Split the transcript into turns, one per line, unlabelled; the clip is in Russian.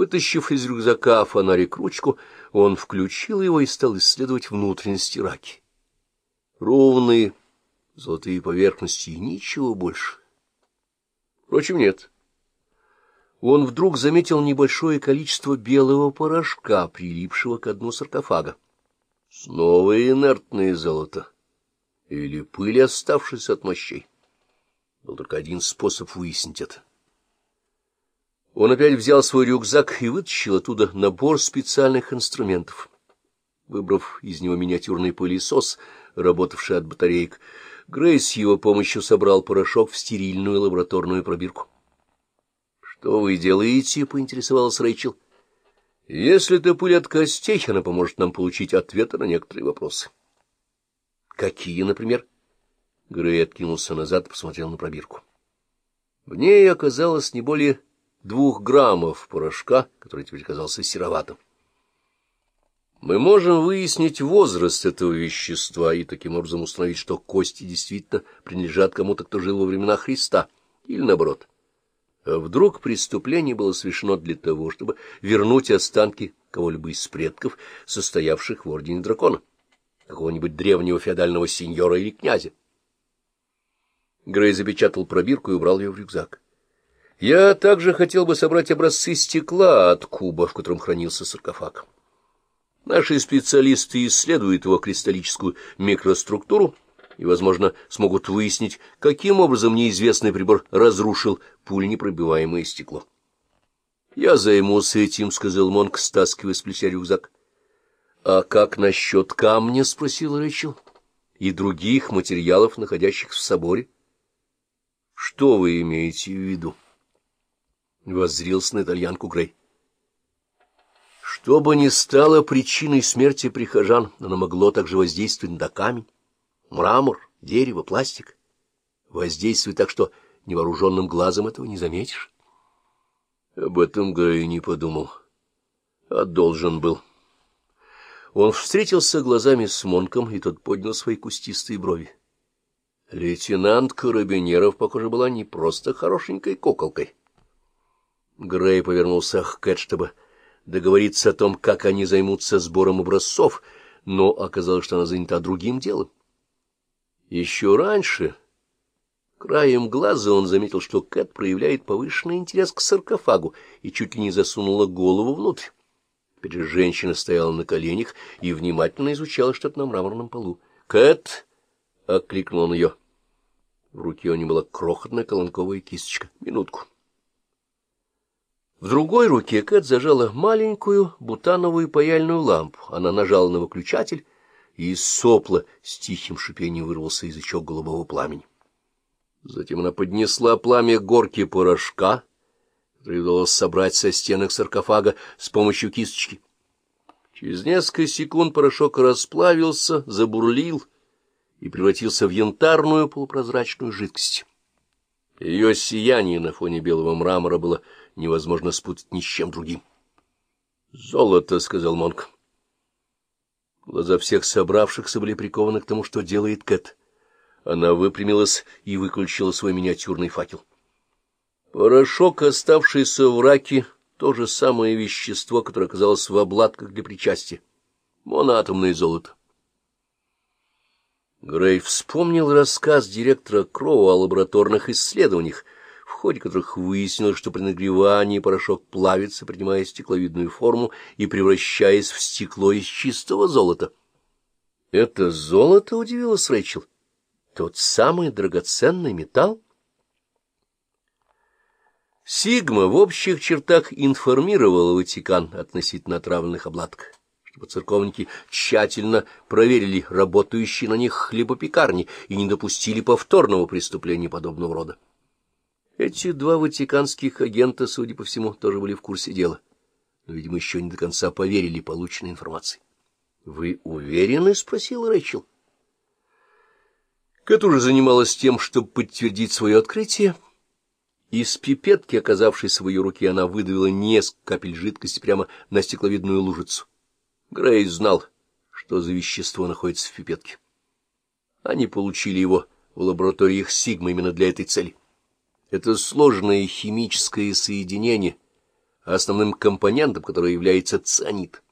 Вытащив из рюкзака фонарик-ручку, он включил его и стал исследовать внутренности раки. Ровные золотые поверхности и ничего больше. Впрочем, нет. Он вдруг заметил небольшое количество белого порошка, прилипшего к дну саркофага. Снова инертное золото. Или пыль, оставшаяся от мощей. Был только один способ выяснить это. Он опять взял свой рюкзак и вытащил оттуда набор специальных инструментов. Выбрав из него миниатюрный пылесос, работавший от батареек, Грейс с его помощью собрал порошок в стерильную лабораторную пробирку. — Что вы делаете? — поинтересовалась Рэйчел. — Если это пыль от костей, она поможет нам получить ответы на некоторые вопросы. — Какие, например? Грей откинулся назад и посмотрел на пробирку. В ней оказалось не более двух граммов порошка, который теперь казался сероватым. Мы можем выяснить возраст этого вещества и таким образом установить, что кости действительно принадлежат кому-то, кто жил во времена Христа, или наоборот. А вдруг преступление было совершено для того, чтобы вернуть останки кого-либо из предков, состоявших в Ордене Дракона, какого-нибудь древнего феодального сеньора или князя. Грей запечатал пробирку и убрал ее в рюкзак. Я также хотел бы собрать образцы стекла от куба, в котором хранился саркофаг. Наши специалисты исследуют его кристаллическую микроструктуру и, возможно, смогут выяснить, каким образом неизвестный прибор разрушил пуленепробиваемое стекло. — Я займусь этим, — сказал Монк, стаскивая с плеча рюкзак. — А как насчет камня? — спросил Рэйчел. — И других материалов, находящихся в соборе? — Что вы имеете в виду? —— воззрился на итальянку Грей. Что бы ни стало причиной смерти прихожан, оно могло также воздействовать на камень, мрамор, дерево, пластик. Воздействует так, что невооруженным глазом этого не заметишь. Об этом Грей не подумал, а должен был. Он встретился глазами с Монком, и тот поднял свои кустистые брови. Лейтенант Карабинеров, похоже, была не просто хорошенькой куколкой. Грей повернулся к Кэт, чтобы договориться о том, как они займутся сбором образцов, но оказалось, что она занята другим делом. Еще раньше, краем глаза, он заметил, что Кэт проявляет повышенный интерес к саркофагу и чуть ли не засунула голову внутрь. Теперь же женщина стояла на коленях и внимательно изучала что-то на мраморном полу. «Кэт!» — окликнул он ее. В руке у нее была крохотная колонковая кисточка. «Минутку». В другой руке Кэт зажала маленькую бутановую паяльную лампу. Она нажала на выключатель, и из сопла с тихим шипением вырвался язычок голубого пламени. Затем она поднесла пламя к горке порошка, который удалось собрать со стенок саркофага с помощью кисточки. Через несколько секунд порошок расплавился, забурлил и превратился в янтарную полупрозрачную жидкость. Ее сияние на фоне белого мрамора было невозможно спутать ни с чем другим. — Золото, — сказал Монк. Глаза всех собравшихся были прикованы к тому, что делает Кэт. Она выпрямилась и выключила свой миниатюрный факел. Порошок, оставшийся в раке, то же самое вещество, которое оказалось в обладках для причастия. Моноатомное золото. Грей вспомнил рассказ директора Кроу о лабораторных исследованиях, ходе которых выяснилось, что при нагревании порошок плавится, принимая стекловидную форму и превращаясь в стекло из чистого золота. — Это золото? — удивилась Рэйчел. — Тот самый драгоценный металл? Сигма в общих чертах информировала Ватикан относительно отравленных обладков чтобы церковники тщательно проверили работающие на них хлебопекарни и не допустили повторного преступления подобного рода. Эти два ватиканских агента, судя по всему, тоже были в курсе дела, но, видимо, еще не до конца поверили полученной информации. — Вы уверены? — спросил Рэйчел. Кэт уже занималась тем, чтобы подтвердить свое открытие. Из пипетки, оказавшейся в ее руке, она выдавила несколько капель жидкости прямо на стекловидную лужицу. Грей знал, что за вещество находится в пипетке. Они получили его в лабораториях Сигма именно для этой цели. Это сложное химическое соединение основным компонентом которого является цианид.